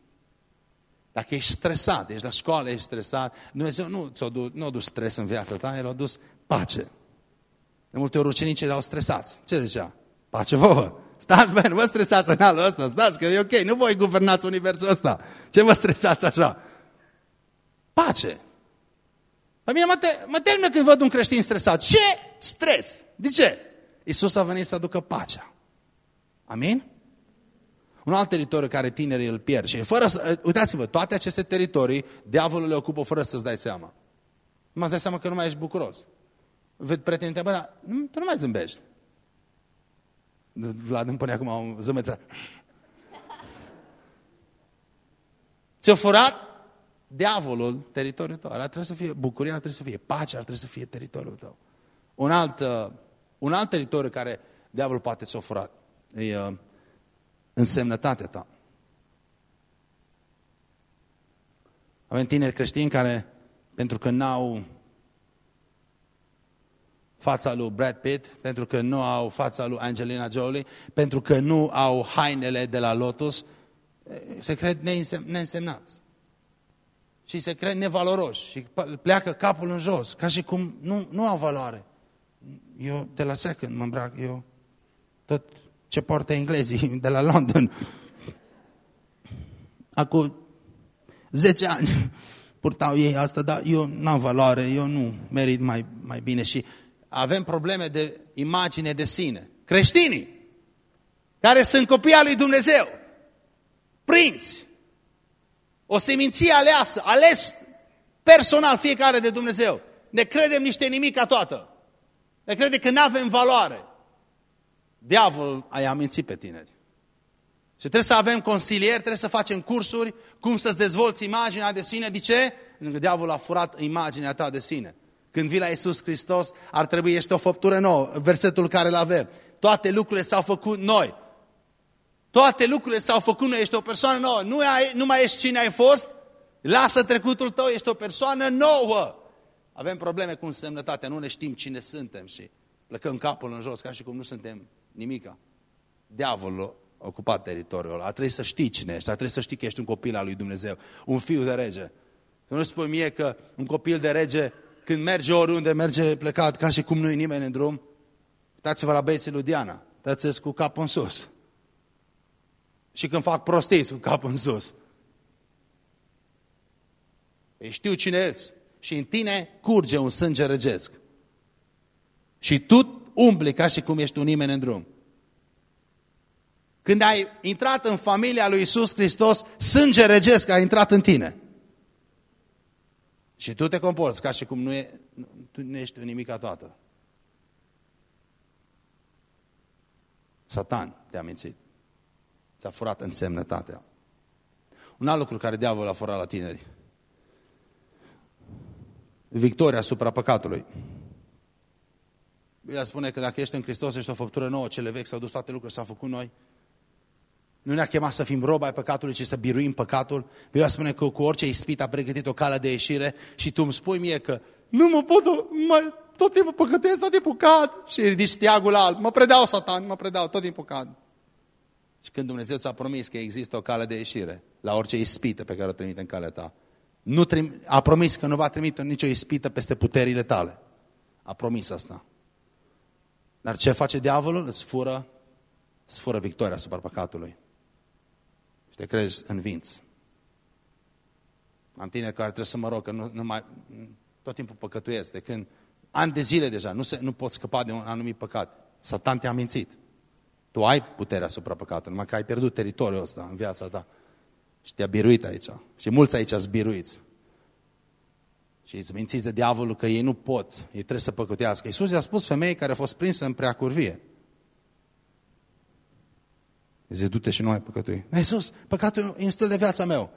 Dacă ești stresat, ești la școală, ești stresat, Dumnezeu nu ți-a dus, nu a dus stres în viața ta, El a dus pace. De multe ori ucenicii erau stresați. Ce zicea? Pace vouă! Stați, bine, vă stresați în halul ăsta, stați, că e ok, nu voi guvernați universul ăsta. Ce vă stresați așa? Pace! Pe mine mă, te mă termină când văd un creștin stresat. Ce stres? De ce? Iisus a venit să aducă pacea. Amin? Un alt teritoriu care tinerii îl pierd. Și fără să, uitați-vă, toate aceste teritorii, diavolul le ocupă fără să-ți dai seama. Nu mai dai seama că nu mai ești bucuros. Ved prietenii bă, dar nu, tu nu mai zâmbești. Vlad îmi pune acum un zâmbet. Ți-a furat diavolul teritoriul tău. Ar trebuie să fie bucuria, ar trebui să fie pacea, ar trebui să fie teritoriul tău. Un alt, uh, un alt teritoriu care diavolul poate ți-a furat e uh, însemnătatea ta. Avem tineri creștini care, pentru că n-au fața lui Brad Pitt, pentru că nu au fața lui Angelina Jolie, pentru că nu au hainele de la Lotus, se cred neînsemnați. Și se cred nevaloroși și pleacă capul în jos, ca și cum nu, nu au valoare. Eu de la second mă îmbrac, eu tot ce poartă englezii de la London. Acum 10 ani purtau ei asta, dar eu n-am valoare, eu nu merit mai, mai bine și avem probleme de imagine de sine. Creștinii, care sunt copii al lui Dumnezeu, prinți, o seminție aleasă, ales personal fiecare de Dumnezeu. Ne credem niște nimica toată. Ne credem că nu avem valoare. Diavolul a mințit pe tineri. Și trebuie să avem consilieri, trebuie să facem cursuri, cum să-ți dezvolți imaginea de sine. De ce? Pentru că diavolul a furat imaginea ta de sine. Când vii la Iisus Hristos, ar trebui, este o făptură nouă, versetul care îl avem. Toate lucrurile s-au făcut noi. Toate lucrurile s-au făcut noi, ești o persoană nouă. Nu, ai, nu mai ești cine ai fost, lasă trecutul tău, ești o persoană nouă. Avem probleme cu însemnătatea, nu ne știm cine suntem și plecăm capul în jos ca și cum nu suntem nimica. Diavolul a ocupat teritoriul ăla. A trebuit să știi cine ești, a trebuit să știi că ești un copil al lui Dumnezeu, un fiu de rege. Nu spui mie că un copil de rege, când merge oriunde, merge plecat ca și cum nu-i nimeni în drum. Uitați-vă la băieții lui Diana, uitați cu capul în sus. Și când fac prostii, cu capul în sus. Ei știu cine ești. Și în tine curge un sânge regesc. Și tu umbli ca și cum ești un nimeni în drum. Când ai intrat în familia lui Isus Hristos, sânge regesc a intrat în tine. Și tu te comporți ca și cum nu, e, tu nu ești nimica toată. Satan te-a mințit. Ți-a furat însemnătatea. Un alt lucru care diavolul a furat la tineri. Victoria asupra păcatului. Biblia spune că dacă ești în Hristos, ești o făptură nouă, cele vechi s-au dus toate lucrurile, s-au făcut noi. Nu ne-a chemat să fim roba ai păcatului, ci să biruim păcatul. Biblia spune că cu orice ispit a pregătit o cale de ieșire și tu îmi spui mie că nu mă pot, mai, tot timpul păcătuiesc, tot timpul cad. Și ridici steagul alb. Mă predau, satan, mă predau, tot timpul cad. Și când Dumnezeu ți-a promis că există o cale de ieșire la orice ispită pe care o trimite în calea ta, Nu trim, a promis că nu va trimite nicio ispită peste puterile tale. A promis asta. Dar ce face diavolul? Îți fură, îți fură victoria asupra păcatului. Și te crezi învinți. Am tineri care trebuie să mă rog, că nu, nu mai, tot timpul păcătuiesc. De când, ani de zile deja, nu, se, nu pot scăpa de un anumit păcat. Satan te-a mințit. Tu ai puterea asupra păcatului, numai că ai pierdut teritoriul ăsta în viața ta. Și te-a biruit aici. Și mulți aici sunt biruiți. Și îți mințiți de diavolul că ei nu pot, ei trebuie să păcătească. Iisus i-a spus femeii care a fost prinsă în preacurvie. Zice, du-te și nu mai păcătui. Iisus, păcatul e un stil de viața meu.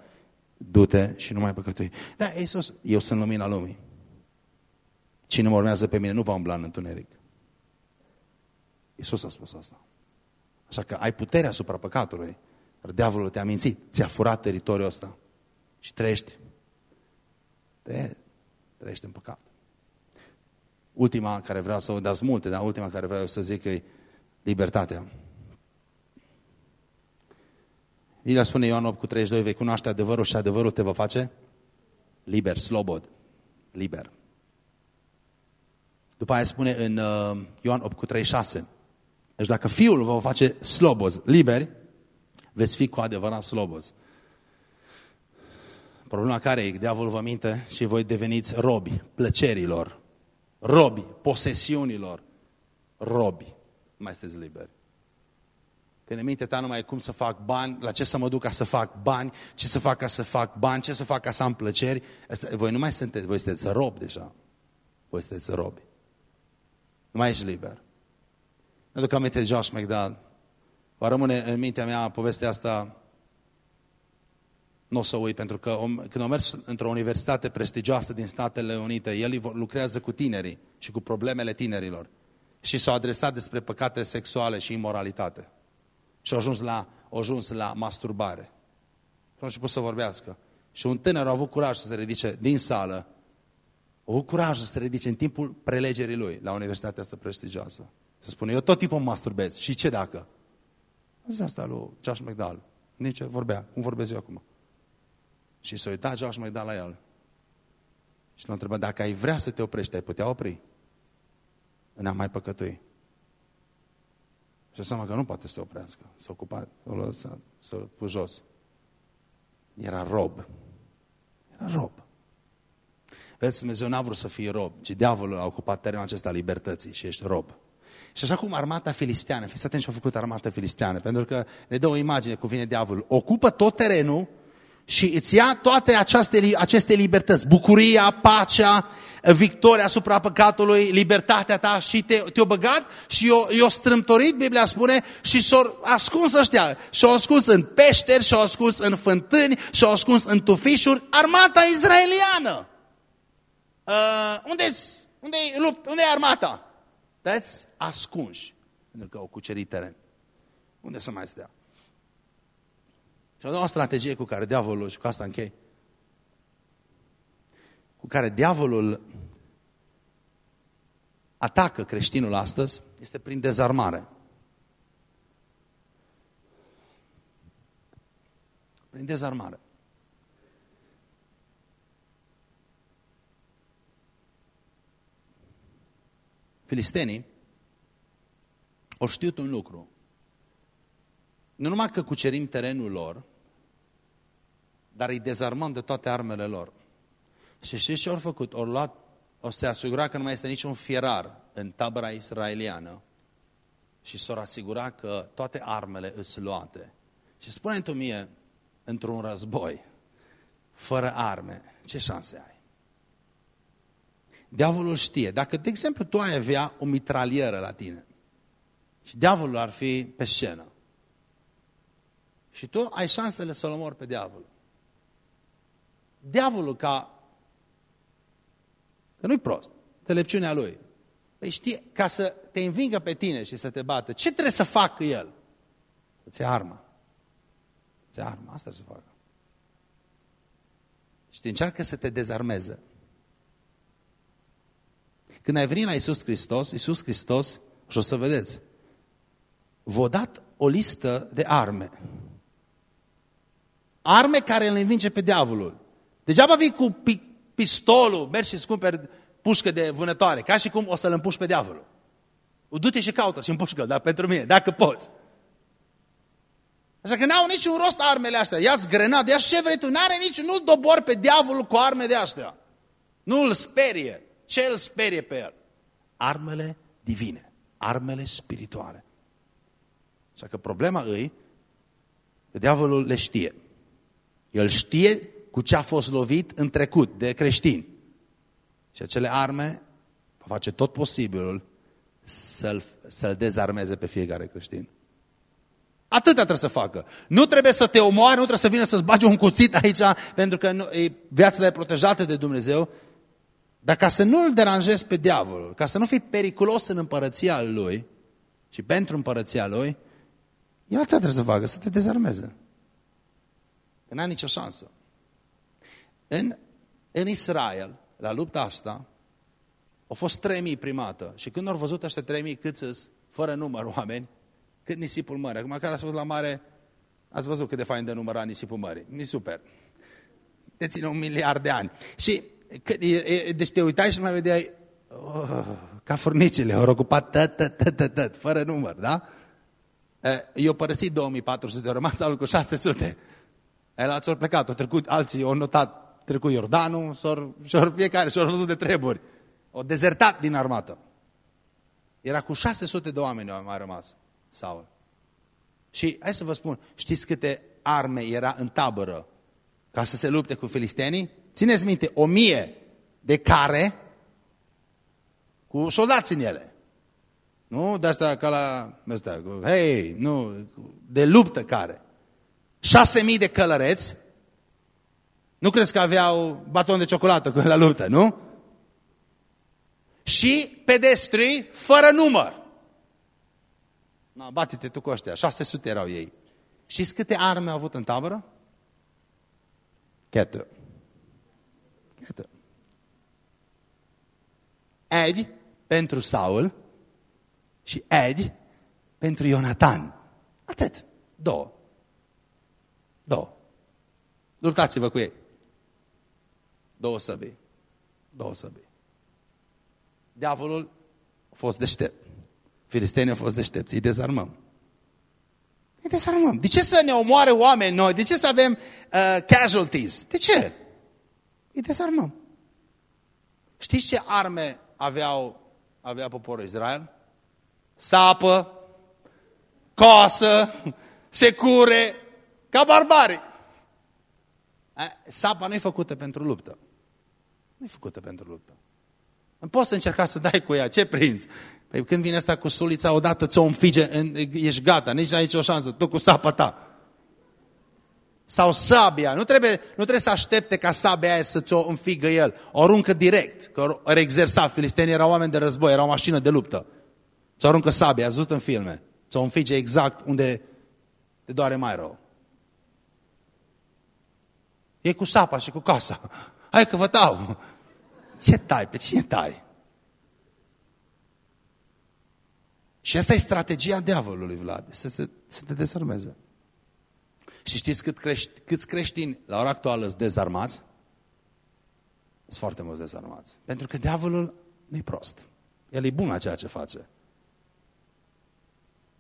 Du-te și nu mai păcătui. Da, Iisus, eu sunt lumina lumii. Cine mă urmează pe mine nu va umbla în întuneric. Iisus a spus asta. Așa că ai puterea asupra păcatului. Dar diavolul te-a mințit, ți-a furat teritoriul ăsta. Și trăiești. Te, trăiești în păcat. Ultima care vreau să o dați multe, dar ultima care vreau să zic e libertatea. Biblia spune Ioan 8 cu 32, vei cunoaște adevărul și adevărul te va face liber, slobod, liber. După aia spune în uh, Ioan 8 cu 36, deci dacă Fiul vă face sloboz, liberi, veți fi cu adevărat sloboz. Problema care e? Diavolul vă minte și voi deveniți robi plăcerilor, robi posesiunilor, robi. Nu mai sunteți liberi. Când în mintea ta nu mai e cum să fac bani, la ce să mă duc ca să fac bani, ce să fac ca să fac bani, ce să fac ca să am plăceri. Asta, voi nu mai sunteți, voi sunteți robi deja. Voi sunteți robi. Nu mai ești liber. Nu aduc aminte de Josh McDowell. Va rămâne în mintea mea povestea asta nu o să uit, pentru că când am mers într-o universitate prestigioasă din Statele Unite, el lucrează cu tinerii și cu problemele tinerilor. Și s-a adresat despre păcate sexuale și imoralitate. Și a ajuns la, a ajuns la masturbare. Și a început să vorbească. Și un tânăr a avut curaj să se ridice din sală. A avut curaj să se ridice în timpul prelegerii lui la universitatea asta prestigioasă. Să spune, eu tot timpul mă masturbez. Și ce dacă? Asta asta lui Josh McDowell. Nici vorbea, cum vorbesc eu acum. Și s-a uitat Josh McDowell la el. Și l-a întrebat, dacă ai vrea să te oprești, ai putea opri? În a mai păcătui. Și seama că nu poate să se oprească. S-a ocupat, s-a lăsat, s-a pus jos. Era rob. Era rob. Vedeți, Dumnezeu n-a vrut să fie rob, ci diavolul a ocupat terenul acesta libertății și ești rob. Și așa cum armata filisteană, fiți atenți ce a făcut armata filisteană, pentru că ne dă o imagine cum vine diavolul. Ocupă tot terenul și îți ia toate aceste, aceste libertăți, bucuria, pacea, victoria asupra păcatului, libertatea ta și te, te-o băgat și i-o strâmtorit, Biblia spune, și s-au ascuns ăștia. Și-au ascuns în peșteri, și-au ascuns în fântâni, și-au ascuns în tufișuri. Armata izraeliană. Uh, unde unde lupt? Unde e armata? Vedeți? Ascunși. Pentru că au cucerit teren. Unde să mai stea? Și a doua strategie cu care diavolul, și cu asta închei, cu care diavolul atacă creștinul astăzi este prin dezarmare. Prin dezarmare. Filistenii au știut un lucru. Nu numai că cucerim terenul lor, dar îi dezarmăm de toate armele lor. Și știți ce au făcut? Au luat, o se asigura că nu mai este niciun fierar în tabăra israeliană și s-au asigurat că toate armele îs luate. Și spune tu mie, într-un război, fără arme, ce șanse ai? Diavolul știe. Dacă, de exemplu, tu ai avea o mitralieră la tine și diavolul ar fi pe scenă și tu ai șansele să-l omori pe diavol. Diavolul ca Că nu-i prost. Telepciunea lui. Păi știe, ca să te învingă pe tine și să te bată, ce trebuie să facă el? Să-ți ia arma. Să ia arma, asta trebuie să facă. Și te încearcă să te dezarmeze. Când ai venit la Iisus Hristos, Iisus Hristos, și o să vedeți, v-a dat o listă de arme. Arme care îl învinge pe diavolul. Degeaba vii cu pi pistolul, mergi și îți cumperi pușcă de vânătoare, ca și cum o să-l împuși pe diavolul. Du-te și caută și împușcă dar pentru mine, dacă poți. Așa că n-au niciun rost armele astea. Ia-ți grenade, ia ce vrei tu. N-are niciun, nu-l dobor pe diavolul cu arme de astea. Nu îl sperie. Ce îl sperie pe el? Armele divine. Armele spirituale. Așa că problema îi, că diavolul le știe. El știe cu ce a fost lovit în trecut de creștini. Și acele arme va face tot posibilul să-l să, dezarmeze pe fiecare creștin. Atâta trebuie să facă. Nu trebuie să te omoare, nu trebuie să vină să-ți bagi un cuțit aici, pentru că nu, e, viața e protejată de Dumnezeu, dar ca să nu-l deranjezi pe diavolul, ca să nu fii periculos în împărăția lui și pentru împărăția lui, el atât trebuie să facă, să te dezarmeze. Că n-ai nicio șansă. În, în Israel, la lupta asta, au fost 3.000 primată. Și când au văzut ăștia 3.000 câți fără număr oameni, cât nisipul mării. Acum care ați fost la mare, ați văzut cât de fain de număra nisipul mării. Mi super. Te ține un miliard de ani. Și deci te uitai și mai vedeai oh, ca furnicile, au ocupat tăt, tăt, tăt, tăt, tăt, fără număr, da? Eu părăsit 2400, au rămas cu 600. El ați plecat, au trecut, alții au notat, trecut Iordanul, și-au fiecare, și-au văzut de treburi. Au dezertat din armată. Era cu 600 de oameni au mai rămas. Saul. Și hai să vă spun, știți câte arme era în tabără ca să se lupte cu filistenii? Țineți minte, o mie de care cu soldați în ele. Nu de asta ca la, asta, cu, hei, nu, de luptă care. Șase mii de călăreți, nu crezi că aveau baton de ciocolată la luptă, nu? Și pedestri fără număr. Na, bate-te tu cu ăștia. 600 erau ei. Știți câte arme au avut în tabără? Chetă. Chetă. Egi pentru Saul și Egi pentru Ionatan. Atât. Două. Două. Luptați-vă cu ei. Două săbii. Două săbii. Diavolul a fost deștept. Filistenii au fost deștepți, îi dezarmăm. Îi dezarmăm. De ce să ne omoare oameni noi? De ce să avem uh, casualties? De ce? Îi dezarmăm. Știți ce arme aveau, avea poporul Israel? Sapă, coasă, secure, ca barbari. Sapa nu e făcută pentru luptă. Nu e făcută pentru luptă. Nu poți să încercați să dai cu ea. Ce prinzi? Păi când vine asta cu sulița, odată ți-o înfige, ești gata, nici ai nicio șansă, tu cu sapa ta. Sau sabia, nu trebuie, nu trebuie să aștepte ca sabia aia să ți-o înfigă el. O aruncă direct, că ar exersa. Filistenii erau oameni de război, erau o mașină de luptă. Ți-o aruncă sabia, ați văzut în filme. Ți-o înfige exact unde te doare mai rău. E cu sapa și cu casa. Hai că vă dau. Ce tai? Pe cine tai? Și asta e strategia diavolului, Vlad, să, se, să te desarmeze. Și știți cât crești, câți creștini la ora actuală sunt dezarmați? Sunt foarte mulți dezarmați. Pentru că diavolul nu e prost. El e bun la ceea ce face.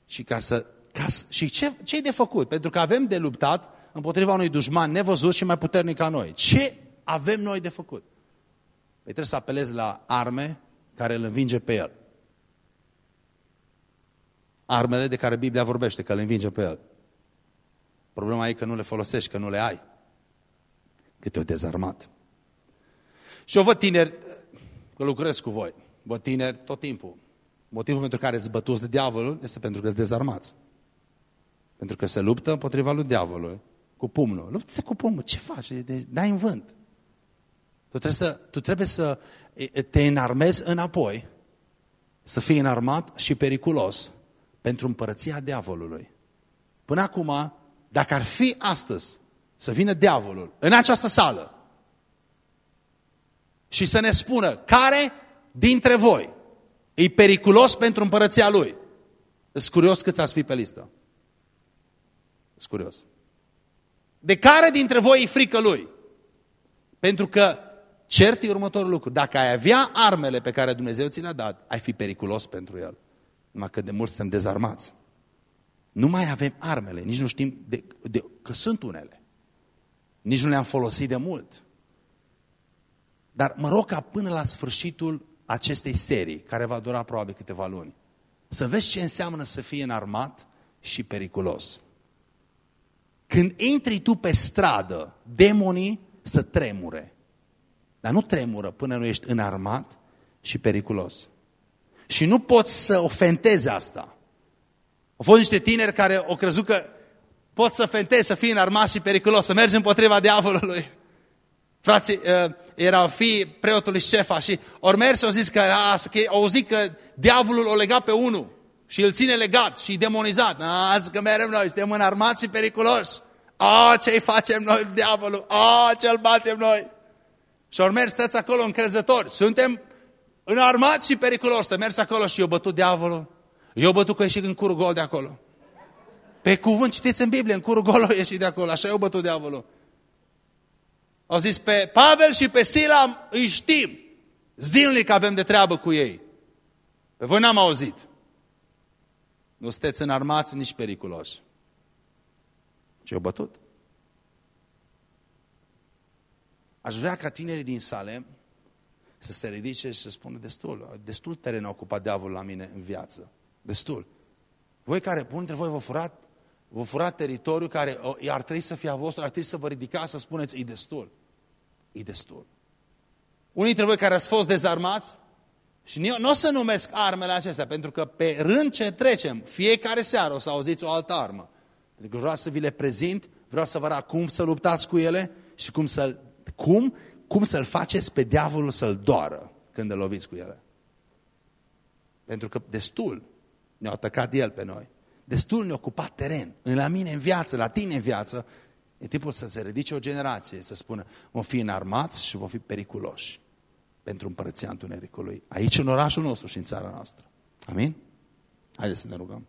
Și, ca să, ca să, și ce, ce e de făcut? Pentru că avem de luptat împotriva unui dușman nevăzut și mai puternic ca noi. Ce avem noi de făcut? Păi trebuie să apelezi la arme care îl învinge pe el armele de care Biblia vorbește, că le învinge pe el. Problema e că nu le folosești, că nu le ai. Că te-o dezarmat. Și eu văd tineri, că lucrez cu voi, văd tineri tot timpul. Motivul pentru care îți bătuți de diavolul este pentru că îți dezarmați. Pentru că se luptă împotriva lui diavolului, cu pumnul. Luptă-te cu pumnul, ce faci? Dai în vânt. Tu trebuie, să, tu trebuie să te înarmezi înapoi, să fii înarmat și periculos, pentru împărăția diavolului. Până acum, dacă ar fi astăzi să vină diavolul în această sală și să ne spună care dintre voi e periculos pentru împărăția lui, sunt curios câți ați fi pe listă. Sunt curios. De care dintre voi e frică lui? Pentru că cert e următorul lucru. Dacă ai avea armele pe care Dumnezeu ți le-a dat, ai fi periculos pentru el. Numai că de mult suntem dezarmați. Nu mai avem armele, nici nu știm de, de, că sunt unele. Nici nu le-am folosit de mult. Dar mă rog ca până la sfârșitul acestei serii, care va dura probabil câteva luni, să vezi ce înseamnă să fii înarmat și periculos. Când intri tu pe stradă, demonii să tremure. Dar nu tremură până nu ești înarmat și periculos. Și nu poți să ofentezi asta. Au fost niște tineri care au crezut că pot să fentezi, să fii înarmat și periculos, să mergi împotriva diavolului. Frații, uh, erau fii preotului Șefa și ori mers și au zis că, a, că au zis că diavolul o lega pe unul și îl ține legat și demonizat. Azi că merem noi, suntem înarmați și periculoși. A, ce-i facem noi, diavolul? A, ce-l batem noi? Și ori mers, stăți acolo încrezători. Suntem înarmați și periculoși. Să mers acolo și eu bătut diavolul. Eu bătut că ieșit în curul gol de acolo. Pe cuvânt, citiți în Biblie, în curul gol a ieșit de acolo. Așa eu bătut diavolul. Au zis, pe Pavel și pe Sila îi știm. Zilnic avem de treabă cu ei. Pe voi n-am auzit. Nu sunteți înarmați, nici periculoși. Și au bătut. Aș vrea ca tinerii din Salem să se ridice și să spună destul. Destul teren a ocupat diavolul la mine în viață. Destul. Voi care, unul dintre voi vă furat, vă furat teritoriu care ar trebui să fie a vostru, ar trebui să vă ridicați să spuneți, e destul. E destul. Unii dintre voi care ați fost dezarmați, și nu o să numesc armele acestea, pentru că pe rând ce trecem, fiecare seară o să auziți o altă armă. Pentru că vreau să vi le prezint, vreau să vă arăt cum să luptați cu ele și cum să-l cum, cum să-l faceți pe diavolul să-l doară când îl loviți cu ele. Pentru că destul ne-a atacat el pe noi. Destul ne-a ocupat teren. La mine în viață, la tine în viață, e timpul să se ridice o generație, să spună, vom fi înarmați și vom fi periculoși pentru împărăția întunericului. Aici în orașul nostru și în țara noastră. Amin? Haideți să ne rugăm.